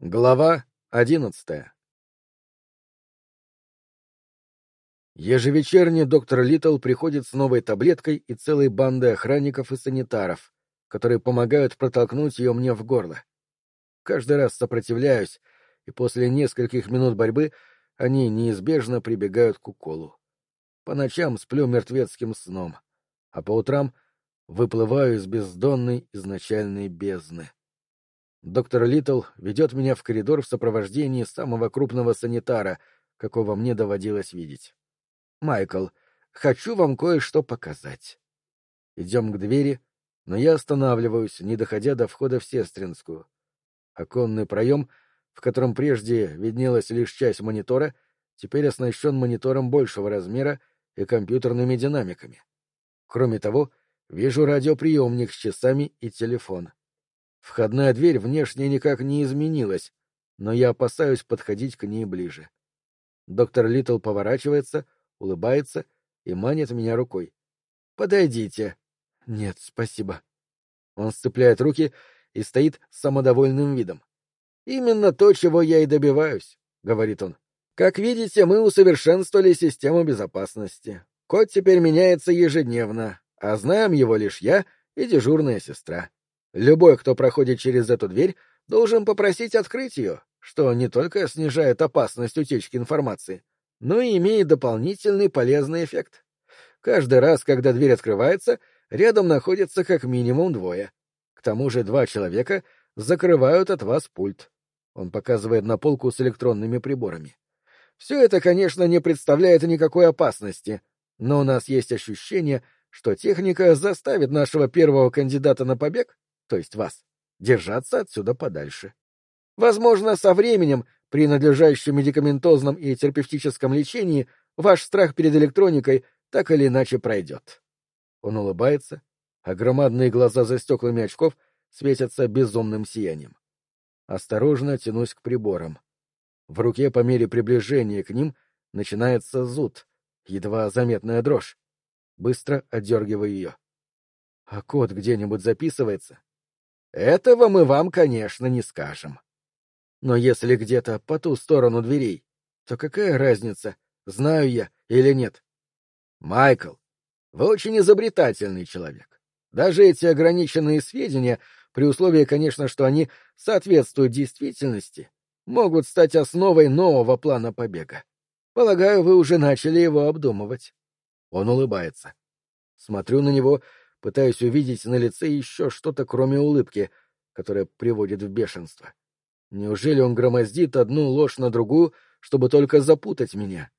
Глава одиннадцатая Ежевечерне доктор Литтл приходит с новой таблеткой и целой бандой охранников и санитаров, которые помогают протолкнуть ее мне в горло. Каждый раз сопротивляюсь, и после нескольких минут борьбы они неизбежно прибегают к уколу. По ночам сплю мертвецким сном, а по утрам выплываю из бездонной изначальной бездны. Доктор Литтл ведет меня в коридор в сопровождении самого крупного санитара, какого мне доводилось видеть. «Майкл, хочу вам кое-что показать». Идем к двери, но я останавливаюсь, не доходя до входа в Сестринскую. Оконный проем, в котором прежде виднелась лишь часть монитора, теперь оснащен монитором большего размера и компьютерными динамиками. Кроме того, вижу радиоприемник с часами и телефон. Входная дверь внешне никак не изменилась, но я опасаюсь подходить к ней ближе. Доктор Литл поворачивается, улыбается и манит меня рукой. «Подойдите». «Нет, спасибо». Он сцепляет руки и стоит с самодовольным видом. «Именно то, чего я и добиваюсь», — говорит он. «Как видите, мы усовершенствовали систему безопасности. Код теперь меняется ежедневно, а знаем его лишь я и дежурная сестра. Любой, кто проходит через эту дверь, должен попросить открыть ее, что не только снижает опасность утечки информации, но и имеет дополнительный полезный эффект. Каждый раз, когда дверь открывается, рядом находится как минимум двое. К тому же два человека закрывают от вас пульт. Он показывает на полку с электронными приборами. Все это, конечно, не представляет никакой опасности, но у нас есть ощущение, что техника заставит нашего первого кандидата на побег то есть вас, держаться отсюда подальше. Возможно, со временем, при надлежащем медикаментозном и терапевтическом лечении, ваш страх перед электроникой так или иначе пройдет. Он улыбается, а громадные глаза за стеклами очков светятся безумным сиянием. Осторожно тянусь к приборам. В руке по мере приближения к ним начинается зуд, едва заметная дрожь. Быстро отдергиваю ее. А код где-нибудь записывается? Этого мы вам, конечно, не скажем. Но если где-то по ту сторону дверей, то какая разница, знаю я или нет? Майкл, вы очень изобретательный человек. Даже эти ограниченные сведения, при условии, конечно, что они соответствуют действительности, могут стать основой нового плана побега. Полагаю, вы уже начали его обдумывать. Он улыбается. Смотрю на него пытаясь увидеть на лице еще что-то, кроме улыбки, которая приводит в бешенство. Неужели он громоздит одну ложь на другую, чтобы только запутать меня?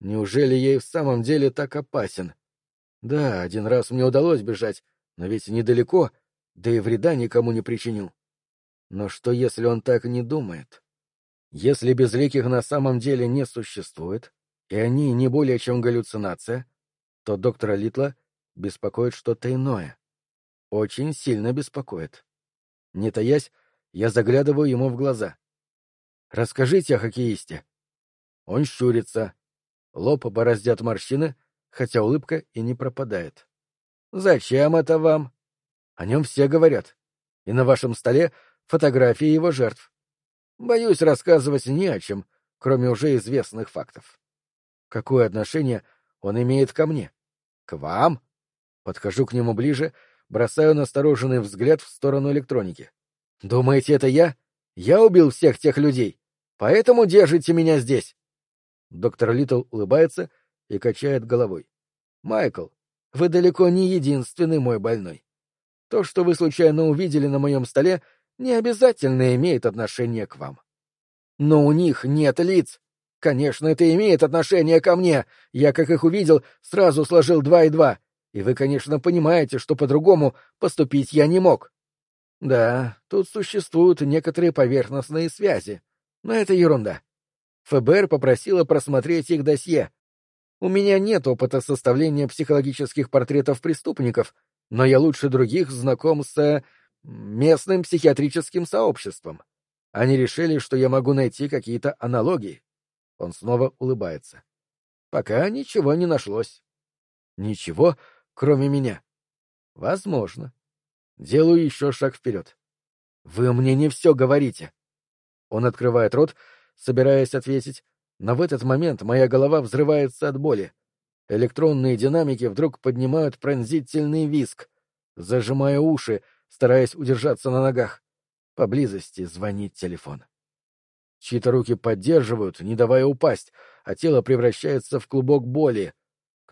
Неужели и в самом деле так опасен? Да, один раз мне удалось бежать, но ведь недалеко, да и вреда никому не причинил. Но что, если он так не думает? Если безликих на самом деле не существует, и они не более чем галлюцинация, то доктора Литла беспокоит что-то иное. Очень сильно беспокоит. Не таясь, я заглядываю ему в глаза. «Расскажите о хоккеисте». Он щурится. Лоб бороздят морщины, хотя улыбка и не пропадает. «Зачем это вам?» «О нем все говорят. И на вашем столе фотографии его жертв. Боюсь рассказывать ни о чем, кроме уже известных фактов. Какое отношение он имеет ко мне? К вам? Подхожу к нему ближе, бросаю настороженный взгляд в сторону электроники. «Думаете, это я? Я убил всех тех людей, поэтому держите меня здесь!» Доктор Литл улыбается и качает головой. «Майкл, вы далеко не единственный мой больной. То, что вы случайно увидели на моем столе, не обязательно имеет отношение к вам. Но у них нет лиц. Конечно, это имеет отношение ко мне. Я, как их увидел, сразу сложил два и два и вы, конечно, понимаете, что по-другому поступить я не мог. Да, тут существуют некоторые поверхностные связи, но это ерунда. ФБР попросило просмотреть их досье. У меня нет опыта составления психологических портретов преступников, но я лучше других знаком с местным психиатрическим сообществом. Они решили, что я могу найти какие-то аналогии. Он снова улыбается. Пока ничего не нашлось. Ничего, кроме меня? Возможно. Делаю еще шаг вперед. Вы мне не все говорите. Он открывает рот, собираясь ответить, но в этот момент моя голова взрывается от боли. Электронные динамики вдруг поднимают пронзительный виск. Зажимая уши, стараясь удержаться на ногах. Поблизости звонит телефон. Чьи-то руки поддерживают, не давая упасть, а тело превращается в клубок боли.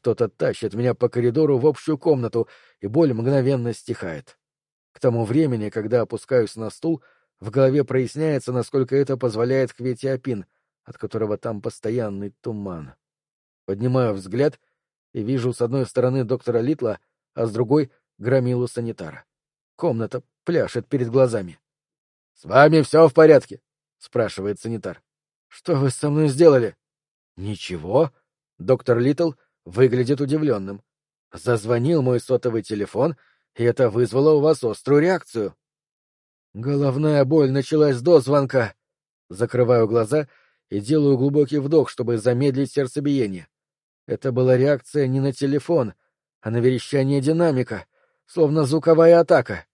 Кто-то тащит меня по коридору в общую комнату, и боль мгновенно стихает. К тому времени, когда опускаюсь на стул, в голове проясняется, насколько это позволяет кветиопин, от которого там постоянный туман. Поднимаю взгляд и вижу с одной стороны доктора Литла, а с другой — громилу санитара. Комната пляшет перед глазами. — С вами все в порядке? — спрашивает санитар. — Что вы со мной сделали? — Ничего. Доктор Литл выглядит удивленным. Зазвонил мой сотовый телефон, и это вызвало у вас острую реакцию. Головная боль началась до звонка. Закрываю глаза и делаю глубокий вдох, чтобы замедлить сердцебиение. Это была реакция не на телефон, а на верещание динамика, словно звуковая атака.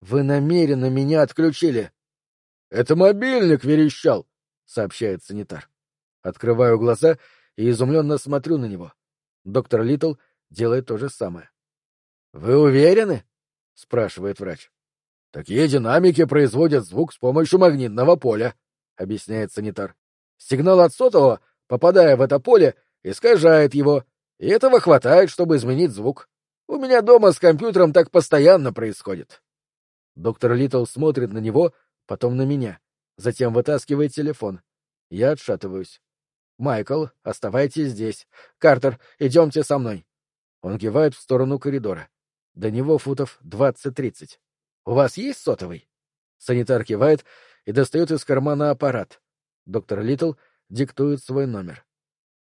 Вы намеренно меня отключили. — Это мобильник верещал, — сообщает санитар. Открываю глаза и изумленно смотрю на него. Доктор Литл делает то же самое. — Вы уверены? — спрашивает врач. Такие динамики производят звук с помощью магнитного поля, — объясняет санитар. Сигнал от сотового, попадая в это поле, искажает его, и этого хватает, чтобы изменить звук. У меня дома с компьютером так постоянно происходит. Доктор Литл смотрит на него, потом на меня, затем вытаскивает телефон. Я отшатываюсь. «Майкл, оставайтесь здесь. Картер, идемте со мной». Он кивает в сторону коридора. До него футов двадцать-тридцать. У вас есть сотовый? Санитар кивает и достает из кармана аппарат. Доктор Литл диктует свой номер.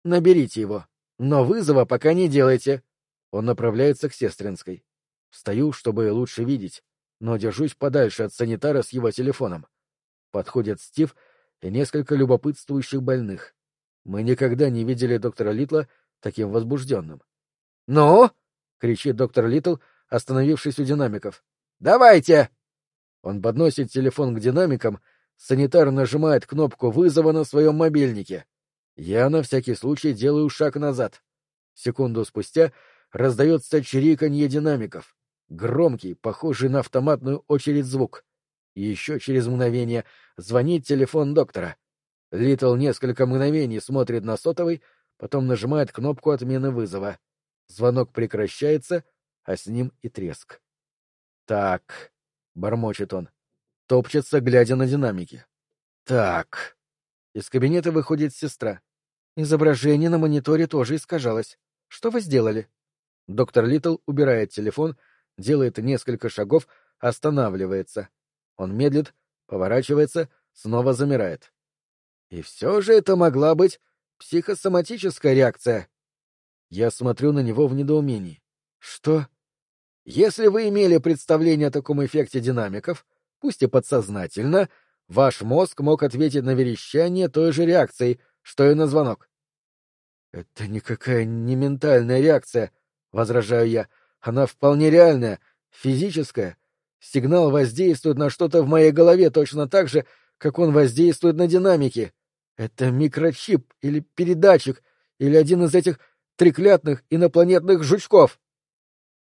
Наберите его, но вызова пока не делайте. Он направляется к сестринской. Встаю, чтобы лучше видеть, но держусь подальше от санитара с его телефоном. Подходят Стив и несколько любопытствующих больных. Мы никогда не видели доктора Литла таким возбужденным. «Ну?» — кричит доктор Литл, остановившись у динамиков. Давайте!» Он подносит телефон к динамикам, санитар нажимает кнопку вызова на своем мобильнике. Я на всякий случай делаю шаг назад. Секунду спустя раздается чириканье динамиков. Громкий, похожий на автоматную очередь звук. еще через мгновение звонит телефон доктора. Литл несколько мгновений смотрит на сотовый, потом нажимает кнопку отмены вызова. Звонок прекращается, а с ним и треск. Так, бормочет он, топчется, глядя на динамики. Так. Из кабинета выходит сестра. Изображение на мониторе тоже искажалось. Что вы сделали? Доктор Литл убирает телефон, делает несколько шагов, останавливается. Он медлит, поворачивается, снова замирает. И все же это могла быть психосоматическая реакция. Я смотрю на него в недоумении. Что? Если вы имели представление о таком эффекте динамиков, пусть и подсознательно, ваш мозг мог ответить на верещание той же реакцией, что и на звонок. «Это никакая не ментальная реакция», — возражаю я. «Она вполне реальная, физическая. Сигнал воздействует на что-то в моей голове точно так же, как он воздействует на динамики. Это микрочип или передатчик, или один из этих треклятных инопланетных жучков».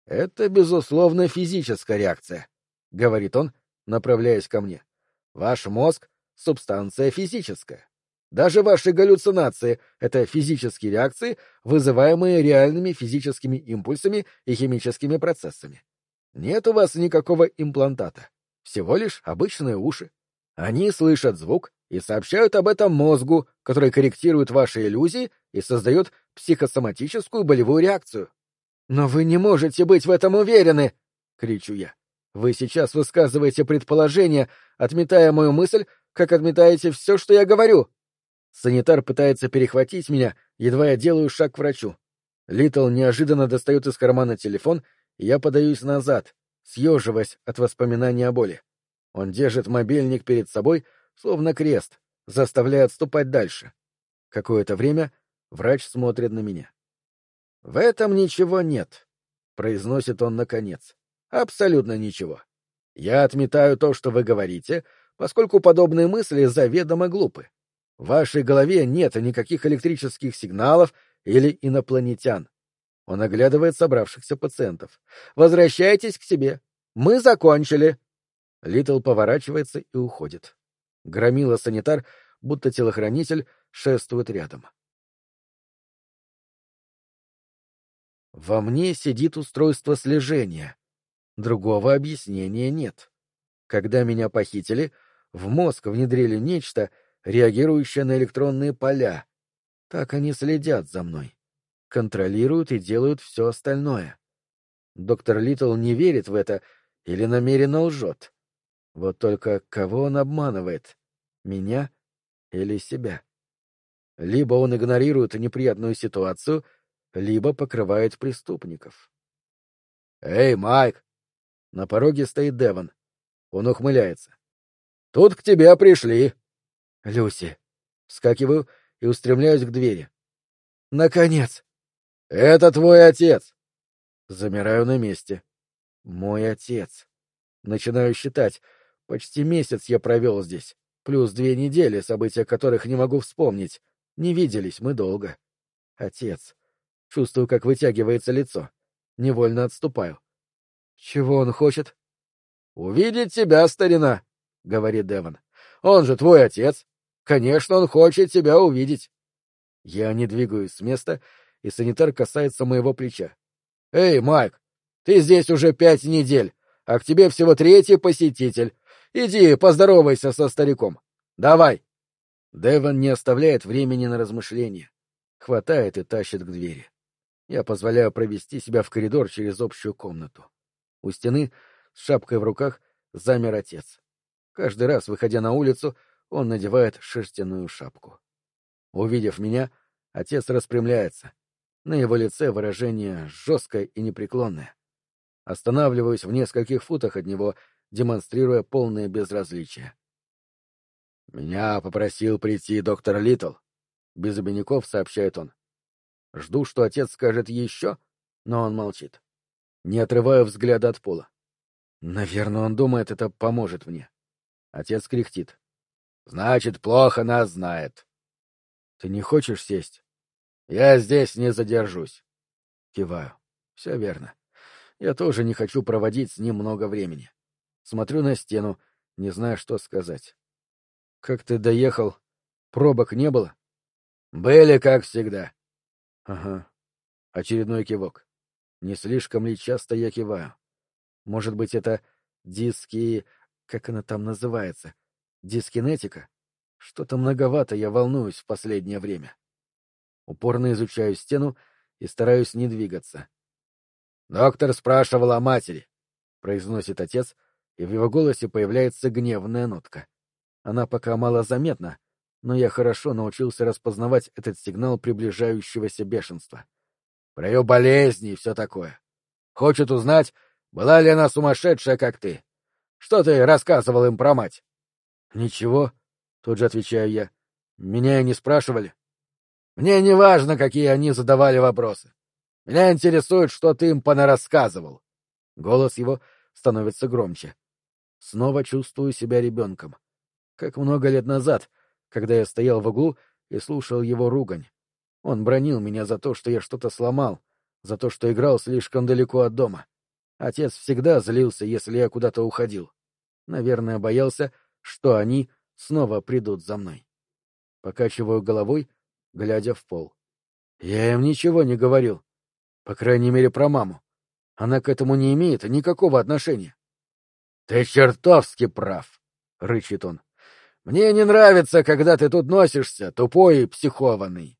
Это, безусловно, физическая реакция, — говорит он, направляясь ко мне. Ваш мозг — субстанция физическая. Даже ваши галлюцинации — это физические реакции, вызываемые реальными физическими импульсами и химическими процессами. Нет у вас никакого имплантата, всего лишь обычные уши. Они слышат звук и сообщают об этом мозгу, который корректирует ваши иллюзии и создает психосоматическую болевую реакцию. «Но вы не можете быть в этом уверены!» — кричу я. «Вы сейчас высказываете предположение, отметая мою мысль, как отметаете все, что я говорю!» Санитар пытается перехватить меня, едва я делаю шаг к врачу. Литл неожиданно достает из кармана телефон, и я подаюсь назад, съеживаясь от воспоминаний о боли. Он держит мобильник перед собой, словно крест, заставляя отступать дальше. Какое-то время врач смотрит на меня. В этом ничего нет, произносит он наконец. Абсолютно ничего. Я отметаю то, что вы говорите, поскольку подобные мысли заведомо глупы. В вашей голове нет никаких электрических сигналов или инопланетян. Он оглядывает собравшихся пациентов. «Возвращайтесь к себе. Мы закончили». Литл поворачивается и уходит. Громила-санитар, будто телохранитель, шествует рядом. Во мне сидит устройство слежения. Другого объяснения нет. Когда меня похитили, в мозг внедрили нечто, реагирующее на электронные поля. Так они следят за мной. Контролируют и делают все остальное. Доктор Литл не верит в это или намеренно лжет. Вот только кого он обманывает? Меня или себя? Либо он игнорирует неприятную ситуацию, либо покрывает преступников. «Эй, Майк!» На пороге стоит Деван. Он ухмыляется. «Тут к тебе пришли!» «Люси!» Вскакиваю и устремляюсь к двери. «Наконец!» «Это твой отец!» Замираю на месте. «Мой отец!» Начинаю считать. Почти месяц я провел здесь. Плюс две недели, события которых не могу вспомнить. Не виделись мы долго. Отец. Чувствую, как вытягивается лицо. Невольно отступаю. Чего он хочет? Увидеть тебя, старина, говорит Деван. Он же твой отец. Конечно, он хочет тебя увидеть. Я не двигаюсь с места, и санитар касается моего плеча. Эй, Майк, ты здесь уже пять недель, а к тебе всего третий посетитель. Иди, поздоровайся со стариком. Давай. Деван не оставляет времени на размышления. Хватает и тащит к двери. Я позволяю провести себя в коридор через общую комнату. У стены, с шапкой в руках, замер отец. Каждый раз, выходя на улицу, он надевает шерстяную шапку. Увидев меня, отец распрямляется. На его лице выражение жесткое и непреклонное. Останавливаюсь в нескольких футах от него, демонстрируя полное безразличие. «Меня попросил прийти доктор Литл», — без обиняков сообщает он. Жду, что отец скажет еще, но он молчит. Не отрываю взгляда от пола. Наверное, он думает, это поможет мне. Отец кряхтит. Значит, плохо нас знает. Ты не хочешь сесть? Я здесь не задержусь. Киваю. Все верно. Я тоже не хочу проводить с ним много времени. Смотрю на стену, не зная, что сказать. Как ты доехал? Пробок не было? Были, как всегда. Ага. Очередной кивок. Не слишком ли часто я киваю? Может быть, это диски... Как она там называется? Дискинетика? Что-то многовато я волнуюсь в последнее время. Упорно изучаю стену и стараюсь не двигаться. «Доктор спрашивал о матери», — произносит отец, и в его голосе появляется гневная нотка. Она пока мало заметна, но я хорошо научился распознавать этот сигнал приближающегося бешенства. Про ее болезни и все такое. Хочет узнать, была ли она сумасшедшая, как ты. Что ты рассказывал им про мать? — Ничего, — тут же отвечаю я. — Меня и не спрашивали. — Мне не важно, какие они задавали вопросы. Меня интересует, что ты им понарассказывал. Голос его становится громче. Снова чувствую себя ребенком. Как много лет назад — когда я стоял в углу и слушал его ругань. Он бронил меня за то, что я что-то сломал, за то, что играл слишком далеко от дома. Отец всегда злился, если я куда-то уходил. Наверное, боялся, что они снова придут за мной. Покачиваю головой, глядя в пол. Я им ничего не говорил. По крайней мере, про маму. Она к этому не имеет никакого отношения. — Ты чертовски прав, — рычит он. Мне не нравится, когда ты тут носишься, тупой и психованный.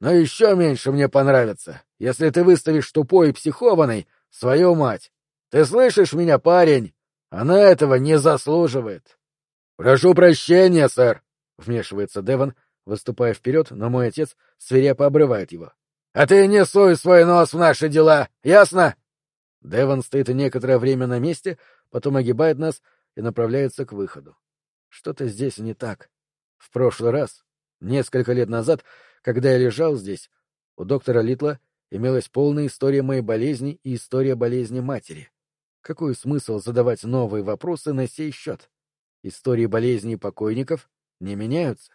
Но еще меньше мне понравится, если ты выставишь тупой и психованный свою мать. Ты слышишь меня, парень? Она этого не заслуживает. — Прошу прощения, сэр, — вмешивается Деван, выступая вперед, но мой отец свирепо обрывает его. — А ты не суй свой нос в наши дела, ясно? Деван стоит некоторое время на месте, потом огибает нас и направляется к выходу. Что-то здесь не так. В прошлый раз, несколько лет назад, когда я лежал здесь, у доктора Литла имелась полная история моей болезни и история болезни матери. Какой смысл задавать новые вопросы на сей счет? Истории болезней покойников не меняются.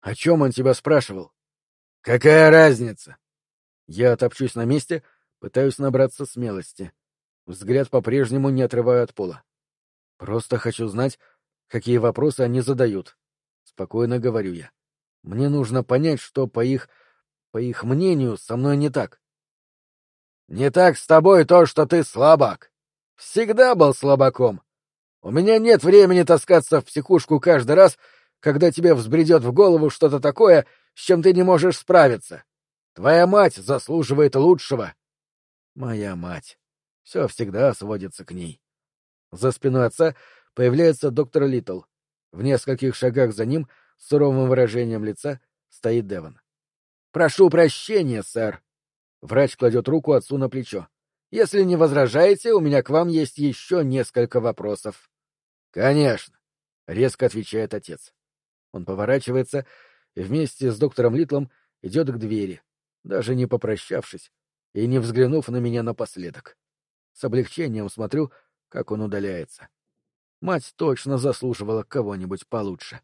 О чем он тебя спрашивал? Какая разница? Я топчусь на месте, пытаюсь набраться смелости. Взгляд по-прежнему не отрываю от пола. Просто хочу знать, какие вопросы они задают. Спокойно говорю я. Мне нужно понять, что по их... по их мнению со мной не так. Не так с тобой то, что ты слабак. Всегда был слабаком. У меня нет времени таскаться в психушку каждый раз, когда тебе взбредет в голову что-то такое, с чем ты не можешь справиться. Твоя мать заслуживает лучшего. Моя мать. Все всегда сводится к ней. За спиной отца появляется доктор Литл. В нескольких шагах за ним, с суровым выражением лица, стоит Деван. «Прошу прощения, сэр». Врач кладет руку отцу на плечо. «Если не возражаете, у меня к вам есть еще несколько вопросов». «Конечно», — резко отвечает отец. Он поворачивается и вместе с доктором Литлом идет к двери, даже не попрощавшись и не взглянув на меня напоследок. С облегчением смотрю, как он удаляется. Мать точно заслуживала кого-нибудь получше.